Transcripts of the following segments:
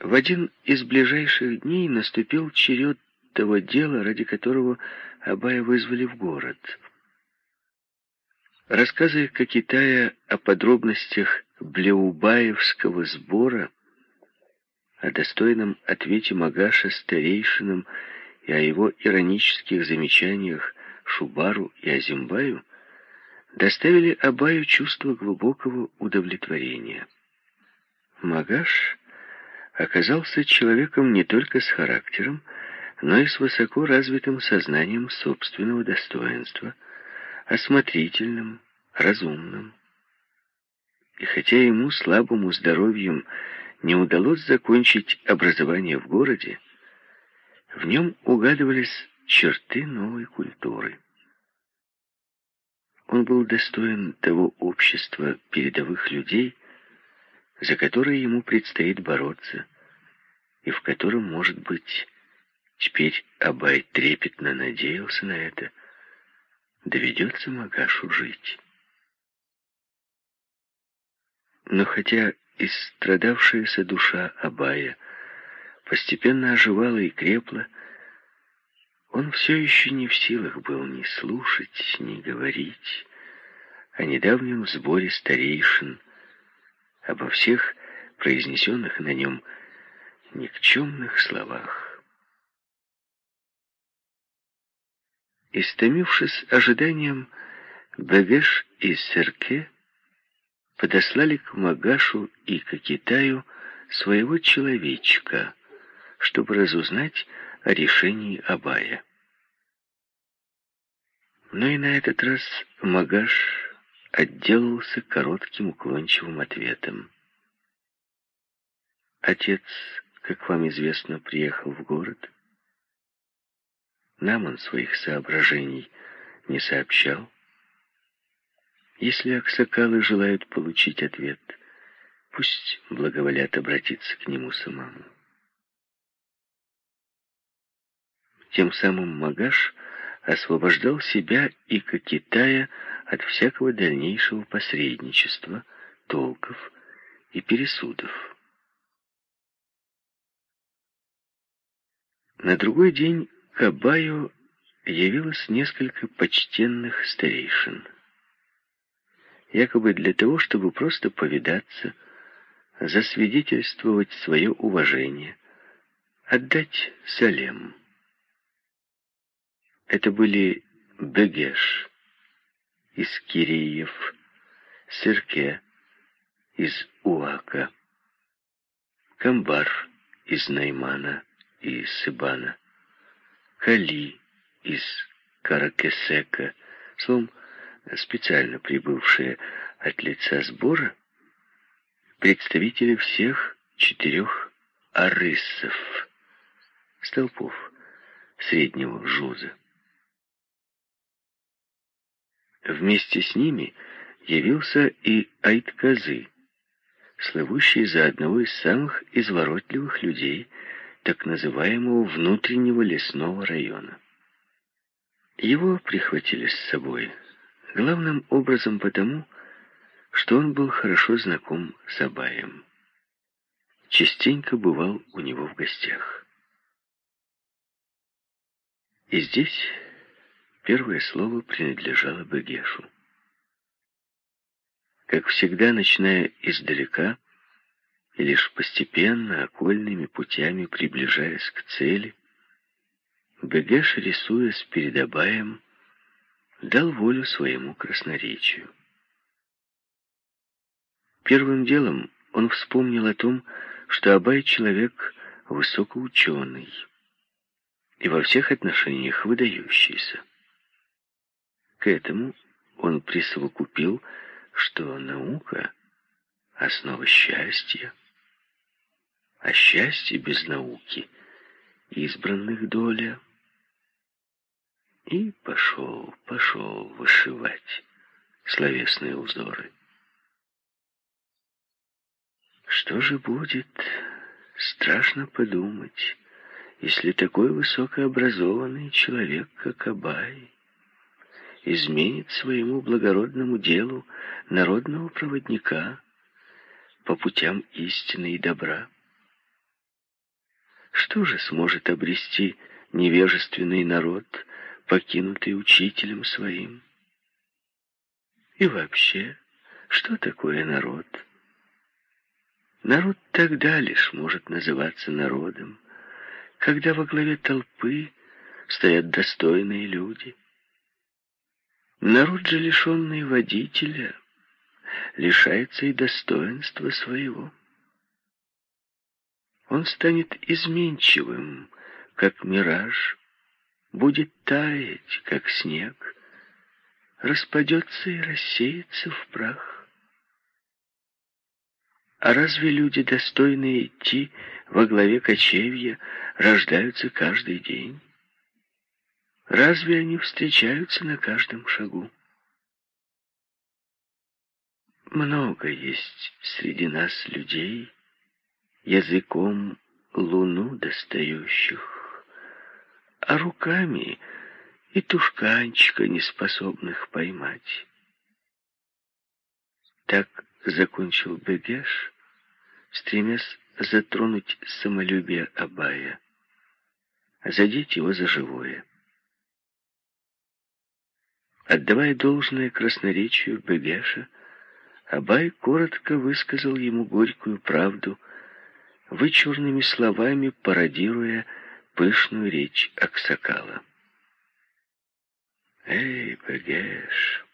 В один из ближайших дней наступил черед того дела, ради которого Абая вызвали в город. Рассказы Кокитая о подробностях Блеубаевского сбора, о достойном ответе Магаша старейшинам и о его иронических замечаниях Шубару и Азимбаю доставили Абаю чувство глубокого удовлетворения. Магаш оказался человеком не только с характером, но и с высоко развитым сознанием собственного достоинства, осмотрительным, разумным. И хотя ему, слабому здоровьем, не удалось закончить образование в городе, в нем угадывались черты новой культуры. Он был достоин того общества передовых людей, за которое ему предстоит бороться, и в котором, может быть, теперь Абай трепетно надеялся на это, доведется Магашу жить. Но хотя истрадавшаяся душа Абая постепенно оживала и крепла, он все еще не в силах был ни слушать, ни говорить о недавнем сборе старейшин, обо всех произнесенных на нем никчемных словах. Истомившись ожиданием, Бегеш и Серке подослали к Магашу и к своего человечка, чтобы разузнать о решении Абая. Но и на этот раз Магаш отделался коротким уклончивым ответом. Отец, как вам известно, приехал в город. Нам он своих соображений не сообщал. Если аксакалы желают получить ответ, пусть благоволят обратиться к нему самому. Тем самым Магаш освобождал себя и Китая от всякого дальнейшего посредничества, толков и пересудов. На другой день к Абаю явилось несколько почтенных старейшин. Якобы для того, чтобы просто повидаться, засвидетельствовать свое уважение, отдать салем. Это были Бегеш из Кириев, Сырке из Уака, Камбар из Наймана и Сыбана, Кали из Каракесека, словом, специально прибывшие от лица сбора, представители всех четырех арысов, столпов среднего жуза. Вместе с ними явился и Айтказы, слывущий за одного из самых изворотливых людей так называемого внутреннего лесного района. Его прихватили с собой, главным образом потому, что он был хорошо знаком с Абаем. Частенько бывал у него в гостях. И здесь Первое слово принадлежало Бегешу. Как всегда, начиная издалека и лишь постепенно, окольными путями приближаясь к цели, Бегеш, рисуясь перед Абаем, дал волю своему красноречию. Первым делом он вспомнил о том, что Абай человек высокоученый и во всех отношениях выдающийся. Этому он присовокупил, что наука — основа счастья, а счастье без науки — избранных доля. И пошел, пошел вышивать словесные узоры. Что же будет, страшно подумать, если такой высокообразованный человек, как Абай, изменит своему благородному делу народного проводника по путям истины и добра. Что же сможет обрести невежественный народ, покинутый учителем своим? И вообще, что такое народ? Народ тогда лишь может называться народом, когда во главе толпы стоят достойные люди. Народ же, лишенный водителя, лишается и достоинства своего. Он станет изменчивым, как мираж, будет таять, как снег, распадется и рассеется в прах. А разве люди, достойные идти во главе кочевья, рождаются каждый день? Разве они встречаются на каждом шагу? Много есть среди нас людей, языком луну достающих, а руками и тушканчика, не способных поймать. Так закончил Бегеш, стремясь затронуть самолюбие Абая, задеть его за живое. Отдавая должное красноречию Бегеша, Абай коротко высказал ему горькую правду, вычурными словами пародируя пышную речь Аксакала. «Эй, Бегеш,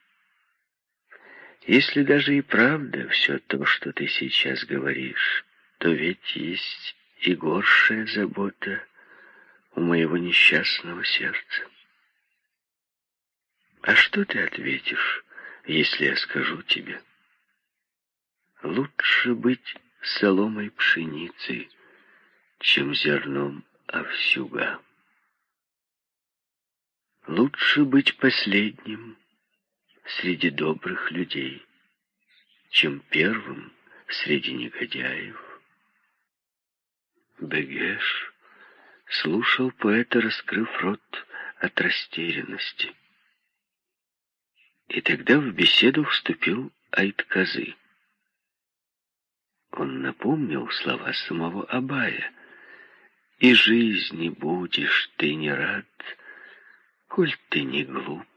если даже и правда все то, что ты сейчас говоришь, то ведь есть и горшая забота у моего несчастного сердца. А что ты ответишь, если я скажу тебе? Лучше быть соломой пшеницы, чем зерном овсюга. Лучше быть последним среди добрых людей, чем первым среди негодяев. Бегеш слушал поэта, раскрыв рот от растерянности. И тогда в беседу вступил Айтказы. Он напомнил слова самого Абая. «И жизни будешь ты не рад, коль ты не глуп,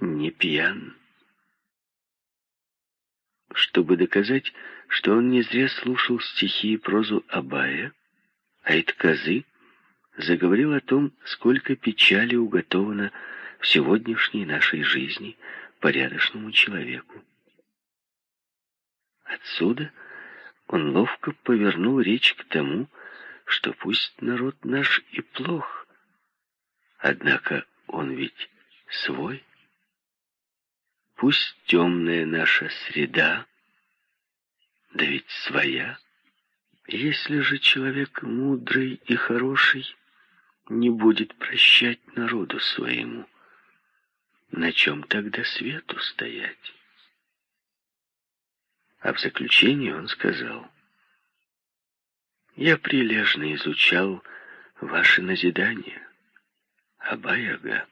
не пьян». Чтобы доказать, что он не зря слушал стихи и прозу Абая, Айтказы заговорил о том, сколько печали уготовано сегодняшней нашей жизни порядочному человеку. Отсюда он ловко повернул речь к тому, что пусть народ наш и плох, однако он ведь свой. Пусть темная наша среда, да ведь своя. Если же человек мудрый и хороший не будет прощать народу своему, на чем тогда свету стоять? А в заключение он сказал, «Я прилежно изучал ваши назидания, Абаяга.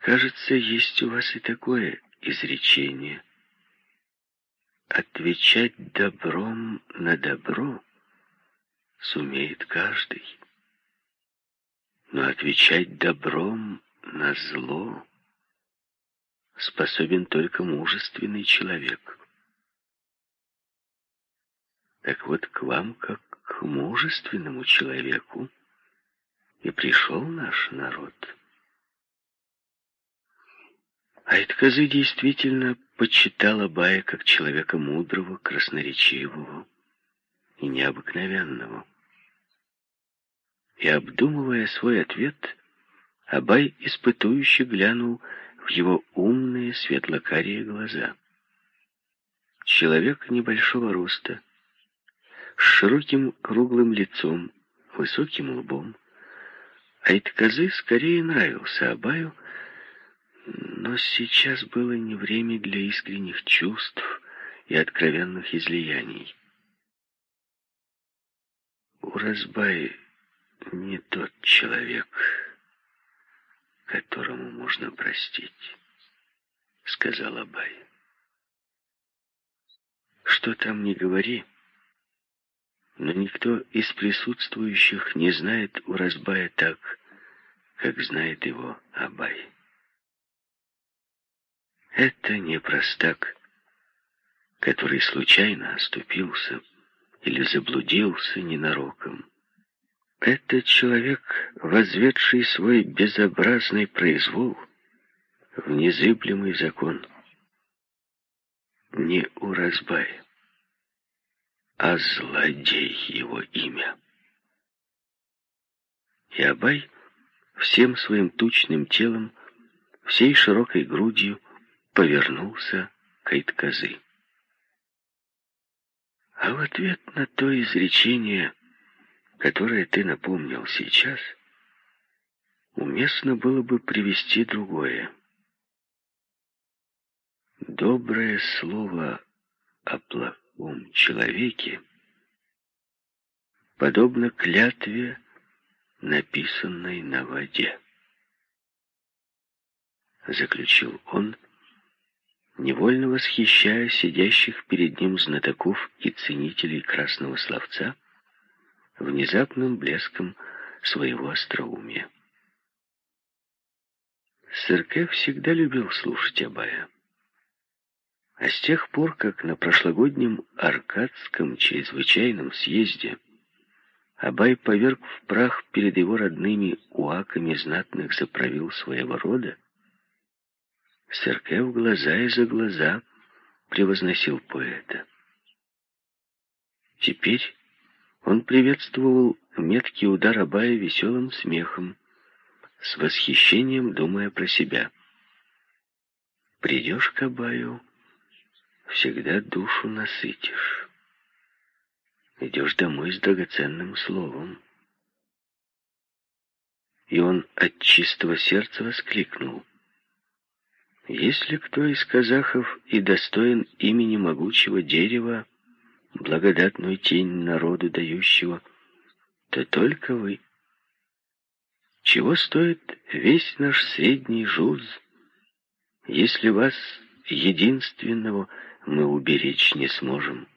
Кажется, есть у вас и такое изречение. Отвечать добром на добро сумеет каждый, но отвечать добром на зло способен только мужественный человек. Так вот, к вам, как к мужественному человеку, и пришел наш народ. Айтказы действительно почитал Абая как человека мудрого, красноречивого и необыкновенного. И, обдумывая свой ответ, Абай испытующе глянул в его умные светлокарие глаза. Человек небольшого роста, с широким круглым лицом, высоким лбом. Айтказы скорее нравился Абаю, но сейчас было не время для искренних чувств и откровенных излияний. Уразбай не тот человек, которому можно простить, сказал Абай. Что там не говори, Но никто из присутствующих не знает Уразбая так, как знает его Абай. Это не простак, который случайно оступился или заблудился ненароком. Это человек, возведший свой безобразный произвол в незыблемый закон. Не Уразбай, а злодей его имя. И Абай всем своим тучным телом, всей широкой грудью повернулся к Айтказы. А в ответ на то изречение, которое ты напомнил сейчас, уместно было бы привести другое. Доброе слово о плохом человеке подобно клятве, написанной на воде. Заключил он, невольно восхищая сидящих перед ним знатоков и ценителей красного словца внезапным блеском своего остроумия. Сырке всегда любил слушать Абая. А с тех пор, как на прошлогоднем Аркадском чрезвычайном съезде Абай поверг в прах перед его родными уаками знатных заправил своего рода, Серке глаза и за глаза превозносил поэта. Теперь он приветствовал меткий удар Абая веселым смехом, с восхищением думая про себя. «Придешь к Абаю, всегда душу насытишь. Идешь домой с драгоценным словом». И он от чистого сердца воскликнул. Если кто из казахов и достоин имени могучего дерева, благодатную тень народу дающего, то только вы. Чего стоит весь наш средний жуз, если вас, единственного, мы уберечь не сможем?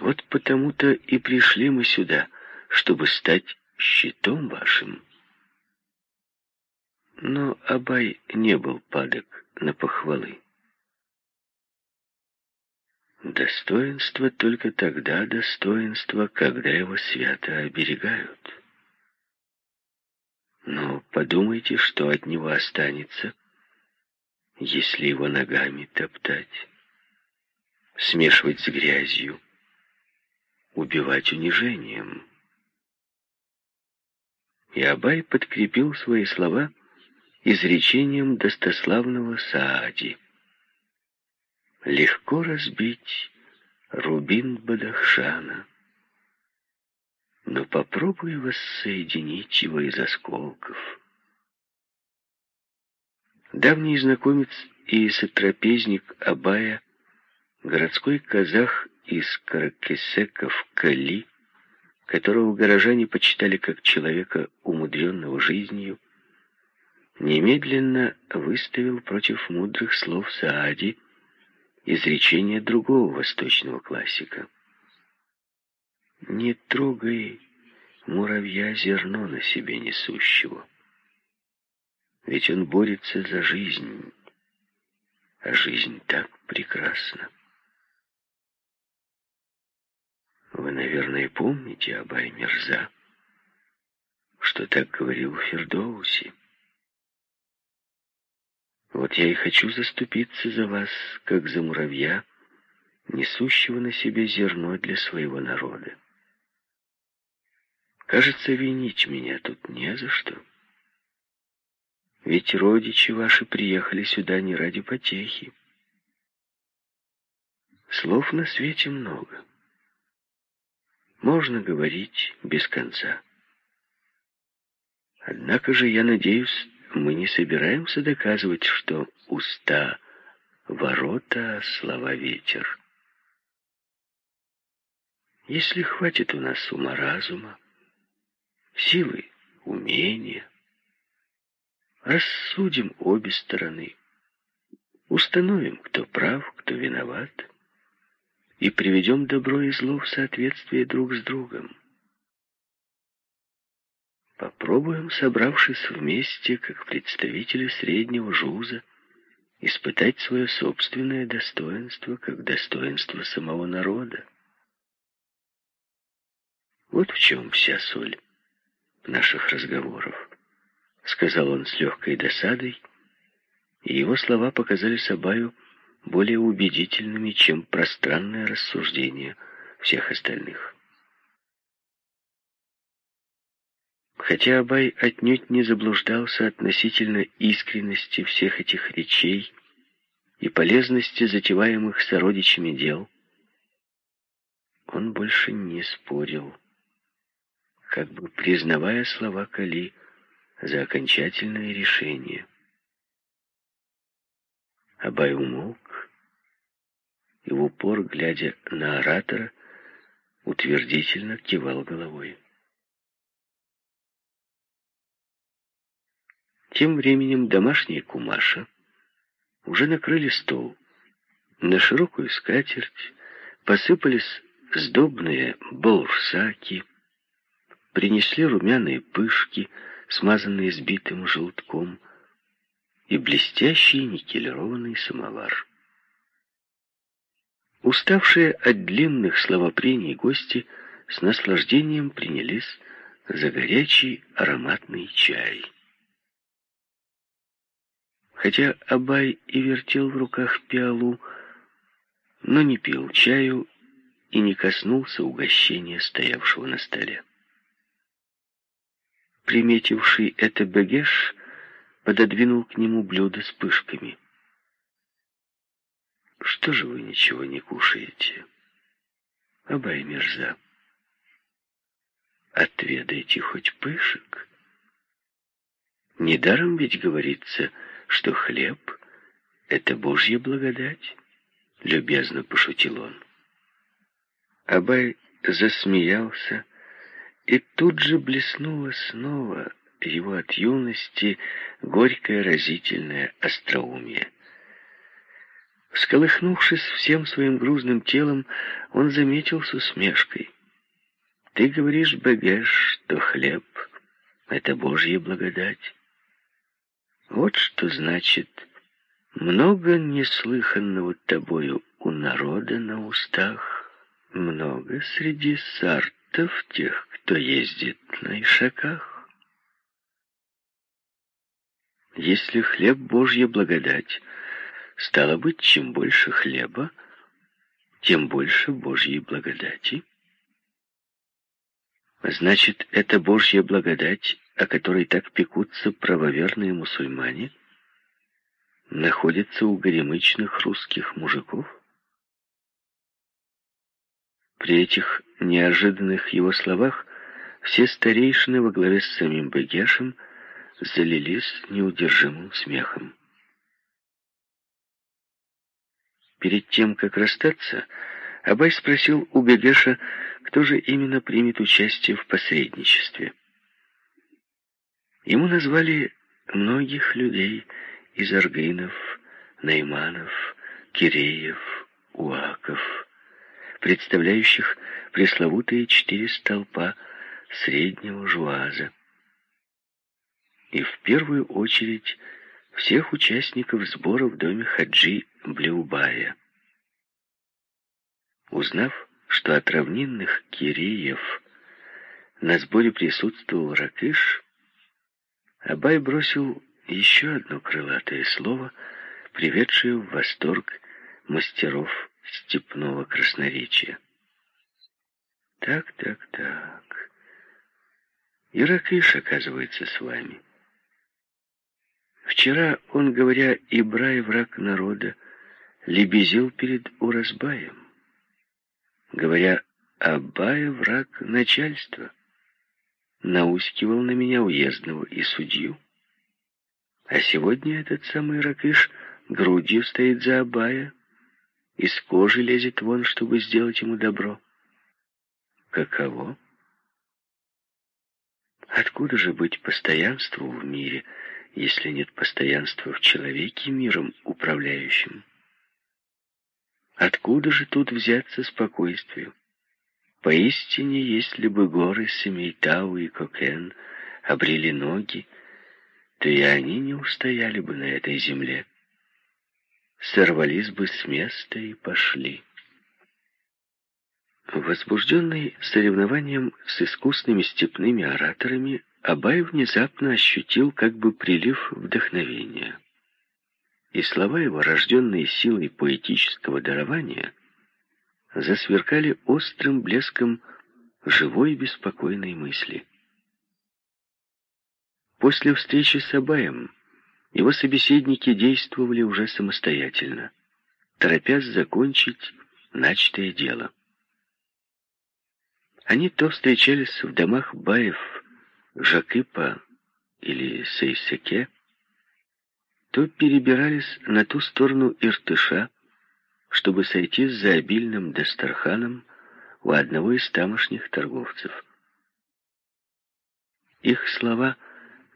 Вот потому-то и пришли мы сюда, чтобы стать щитом вашим. Но Абай не был падок на похвалы. Достоинство только тогда достоинство, когда его свято оберегают. Но подумайте, что от него останется, если его ногами топтать, смешивать с грязью, убивать унижением. И Абай подкрепил свои слова изречением достославного Саади. Легко разбить рубин Бадахшана, но попробуй воссоединить его из осколков. Давний знакомец и сотрапезник Абая, городской казах из Каракесеков Кали, которого горожане почитали как человека, умудренного жизнью, немедленно выставил против мудрых слов Саади изречение другого восточного классика. «Не трогай муравья зерно на себе несущего, ведь он борется за жизнь, а жизнь так прекрасна». Вы, наверное, помните, Абай Мирза, что так говорил Фердоуси. Вот я и хочу заступиться за вас, как за муравья, несущего на себе зерно для своего народа. Кажется, винить меня тут не за что. Ведь родичи ваши приехали сюда не ради потехи. Слов на свете много. Можно говорить без конца. Однако же я надеюсь, мы не собираемся доказывать, что уста — ворота, слова — ветер. Если хватит у нас ума-разума, силы, умения, рассудим обе стороны, установим, кто прав, кто виноват, и приведем добро и зло в соответствие друг с другом. Попробуем, собравшись вместе, как представители среднего жуза, испытать свое собственное достоинство, как достоинство самого народа. Вот в чем вся соль наших разговоров, сказал он с легкой досадой, и его слова показались Абаю более убедительными, чем пространное рассуждение всех остальных. Хотя Абай отнюдь не заблуждался относительно искренности всех этих речей и полезности затеваемых сородичами дел, он больше не спорил, как бы признавая слова Кали за окончательное решение. Абай умолк и в упор, глядя на оратора, утвердительно кивал головой. Тем временем домашняя кумаша уже накрыли стол. На широкую скатерть посыпались сдобные болшаки, принесли румяные пышки, смазанные сбитым желтком, и блестящий никелированный самовар. Уставшие от длинных словопрений гости с наслаждением принялись за горячий ароматный чай. Хотя Абай и вертел в руках пиалу, но не пил чаю и не коснулся угощения, стоявшего на столе. Приметивший это Бегеш пододвинул к нему блюдо с пышками. «Что же вы ничего не кушаете?» «Абай мерза, отведайте хоть пышек. Недаром ведь говорится, что хлеб — это Божья благодать», — любезно пошутил он. Абай засмеялся, и тут же блеснула снова его от юности горькое разительное остроумие. Всколыхнувшись всем своим грузным телом, он заметил с усмешкой. «Ты говоришь, Бегеш, что хлеб — это Божья благодать. Вот что значит много неслыханного тобою у народа на устах, много среди сартов тех, кто ездит на ишаках. Если хлеб Божья благодать, стало быть, чем больше хлеба, тем больше Божьей благодати. Значит, это Божья благодать, о которой так пекутся правоверные мусульмане, находится у горемычных русских мужиков? При этих неожиданных его словах все старейшины во главе с самим Бегешем – залились неудержимым смехом. Перед тем, как расстаться, Абай спросил у Бегеша, кто же именно примет участие в посредничестве. Ему назвали многих людей из Аргынов, Найманов, Киреев, Уаков, представляющих пресловутые четыре столпа среднего жуаза и в первую очередь всех участников сбора в доме Хаджи Блеубая. Узнав, что от равнинных киреев на сборе присутствовал Ракыш, Абай бросил еще одно крылатое слово, приведшее в восторг мастеров степного красноречия. Так, так, так. И Ракыш, оказывается, с вами. Вчера он, говоря «Ибрай, враг народа», лебезил перед Уразбаем, говоря «Абая, враг начальства», наускивал на меня уездного и судью. А сегодня этот самый Ракыш грудью стоит за Абая, из кожи лезет вон, чтобы сделать ему добро. Каково? Откуда же быть постоянству в мире, — если нет постоянства в человеке миром управляющим. Откуда же тут взяться спокойствию? Поистине, если бы горы Семейтау и Кокен обрели ноги, то и они не устояли бы на этой земле. Сорвались бы с места и пошли. Возбужденный соревнованием с искусными степными ораторами, Абай внезапно ощутил как бы прилив вдохновения. И слова его, рожденные силой поэтического дарования, засверкали острым блеском живой беспокойной мысли. После встречи с Абаем его собеседники действовали уже самостоятельно, торопясь закончить начатое дело. Они то встречались в домах Баев, Жакипа или Сейсеке, то перебирались на ту сторону Иртыша, чтобы сойти за обильным Дастарханом у одного из тамошних торговцев. Их слова —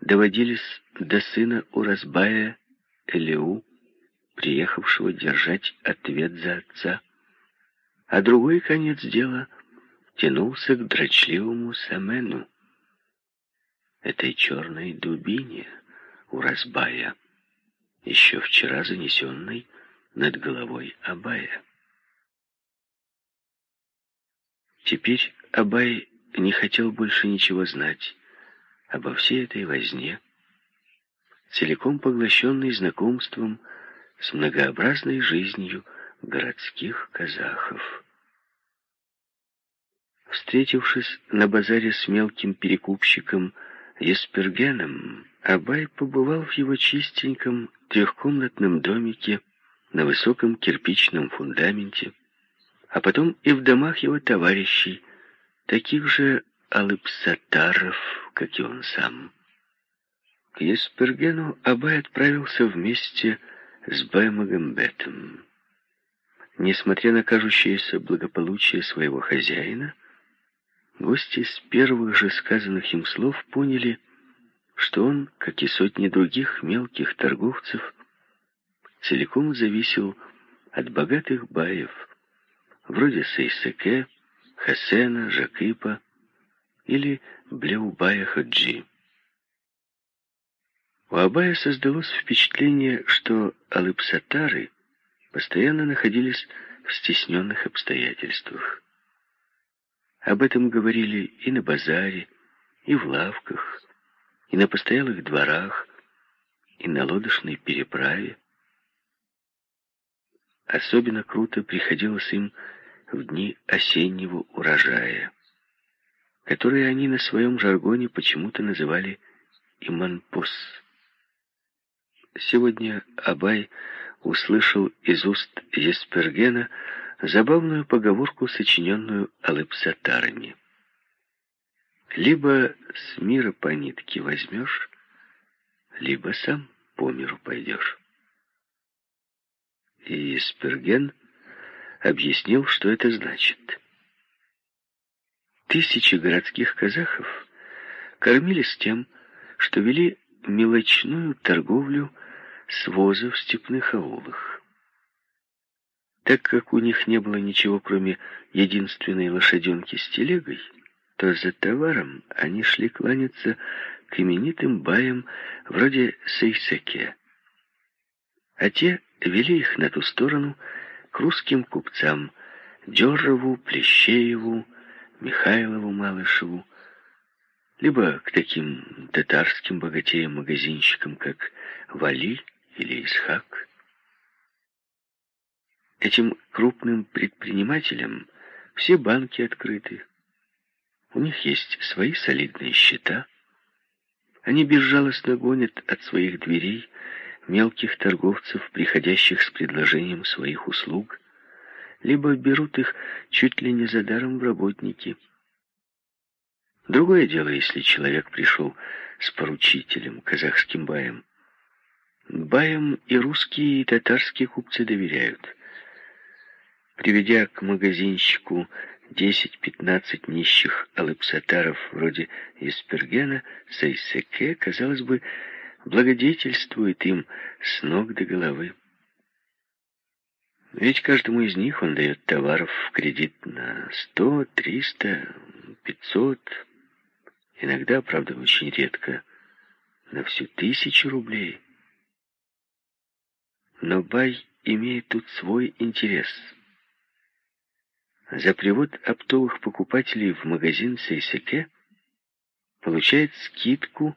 доводились до сына Уразбая Элеу, приехавшего держать ответ за отца, а другой конец дела тянулся к дрочливому Самену, этой черной дубине Уразбая, еще вчера занесенной над головой Абая. Теперь Абай не хотел больше ничего знать, обо всей этой возне, целиком поглощенный знакомством с многообразной жизнью городских казахов. Встретившись на базаре с мелким перекупщиком Еспергеном, Абай побывал в его чистеньком трехкомнатном домике на высоком кирпичном фундаменте, а потом и в домах его товарищей, таких же алыпсатаров, как и он сам. К Еспергену Абай отправился вместе с Баймагамбетом. Несмотря на кажущееся благополучие своего хозяина, гости с первых же сказанных им слов поняли, что он, как и сотни других мелких торговцев, целиком зависел от богатых баев, вроде Сейсеке, Хасена, Жакипа, или Блеубая Хаджи. У Абая создалось впечатление, что алыпсатары постоянно находились в стесненных обстоятельствах. Об этом говорили и на базаре, и в лавках, и на постоялых дворах, и на лодочной переправе. Особенно круто приходилось им в дни осеннего урожая которые они на своем жаргоне почему-то называли «иманпус». Сегодня Абай услышал из уст Еспергена забавную поговорку, сочиненную алыпсатарами. «Либо с мира по нитке возьмешь, либо сам по миру пойдешь». И Есперген объяснил, что это значит – Тысячи городских казахов кормились тем, что вели мелочную торговлю с воза в степных аулах. Так как у них не было ничего, кроме единственной лошаденки с телегой, то за товаром они шли кланяться к именитым баям вроде Сейсеке. А те вели их на ту сторону к русским купцам Дёрову, Плещееву, Михайлову Малышеву, либо к таким татарским богатеям-магазинщикам, как Вали или Исхак. Этим крупным предпринимателям все банки открыты. У них есть свои солидные счета. Они безжалостно гонят от своих дверей мелких торговцев, приходящих с предложением своих услуг, либо берут их чуть ли не за даром в работники. Другое дело, если человек пришел с поручителем, казахским баем. Баям и русские, и татарские купцы доверяют. Приведя к магазинщику 10-15 нищих алыпсатаров вроде Еспергена, Сайсеке, казалось бы, благодетельствует им с ног до головы. Ведь каждому из них он дает товаров в кредит на 100, 300, 500, иногда, правда, очень редко, на всю тысячу рублей. Но Бай имеет тут свой интерес. За привод оптовых покупателей в магазин Сейсеке получает скидку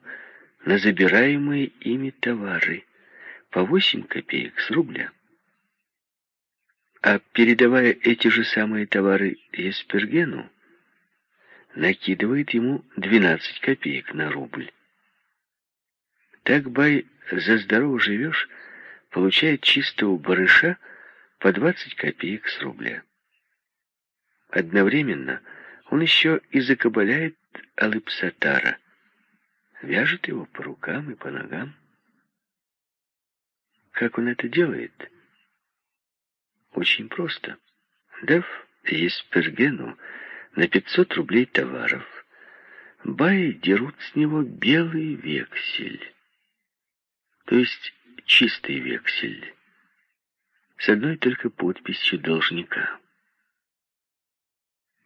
на забираемые ими товары по 8 копеек с рубля. А передавая эти же самые товары Еспергену, накидывает ему 12 копеек на рубль. Так Бай «За здорово живешь» получает чистого барыша по 20 копеек с рубля. Одновременно он еще и закабаляет Алыпсатара, вяжет его по рукам и по ногам. Как он это делает? Очень просто. Дав Еспергену на 500 рублей товаров, баи дерут с него белый вексель, то есть чистый вексель, с одной только подписью должника.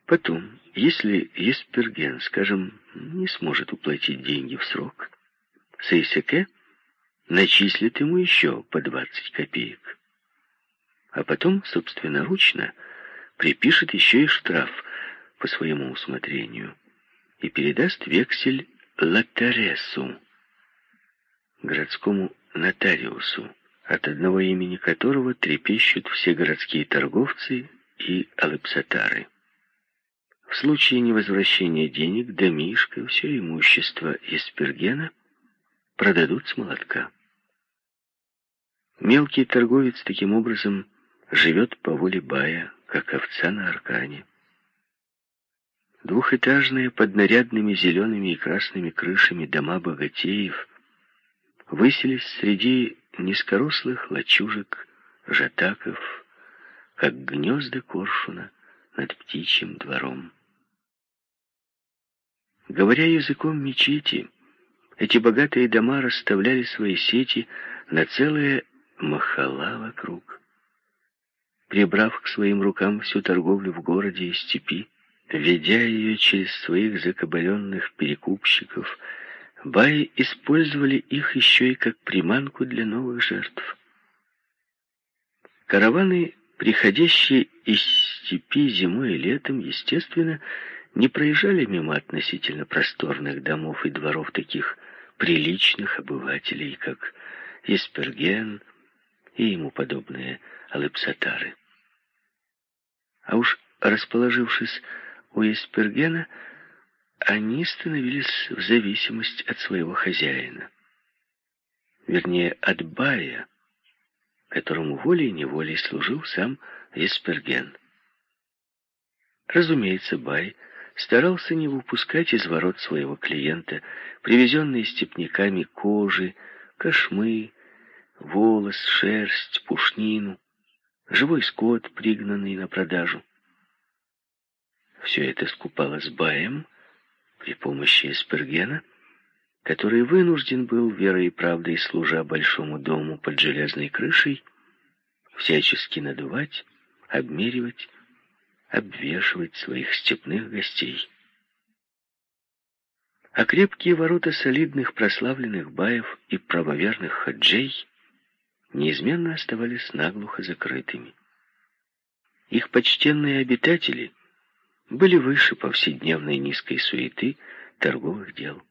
Потом, если Есперген, скажем, не сможет уплатить деньги в срок, Сейсеке начислит ему еще по 20 копеек. А потом, собственноручно, припишет еще и штраф по своему усмотрению и передаст вексель Латаресу, городскому нотариусу, от одного имени которого трепещут все городские торговцы и алыпсатары. В случае невозвращения денег домишко, все имущество Еспергена продадут с молотка. Мелкий торговец таким образом живет по воле бая, как овца на аркане. Двухэтажные под нарядными зелеными и красными крышами дома богатеев высились среди низкорослых лачужек, жатаков, как гнезда коршуна над птичьим двором. Говоря языком мечети, эти богатые дома расставляли свои сети на целые махала вокруг. Прибрав к своим рукам всю торговлю в городе и степи, ведя ее через своих закабаленных перекупщиков, баи использовали их еще и как приманку для новых жертв. Караваны, приходящие из степи зимой и летом, естественно, не проезжали мимо относительно просторных домов и дворов таких приличных обывателей, как Есперген и ему подобные алыпсатары. А уж расположившись у Еспергена, они становились в зависимость от своего хозяина. Вернее, от Бая, которому волей-неволей служил сам Есперген. Разумеется, Бай старался не выпускать из ворот своего клиента привезенные степняками кожи, кошмы, волос, шерсть, пушнину, живой скот, пригнанный на продажу. Все это скупалось Баем при помощи Эспергена, который вынужден был верой и правдой, служа большому дому под железной крышей, всячески надувать, обмеривать, обвешивать своих степных гостей. А крепкие ворота солидных прославленных баев и правоверных хаджей неизменно оставались наглухо закрытыми. Их почтенные обитатели были выше повседневной низкой суеты торговых дел.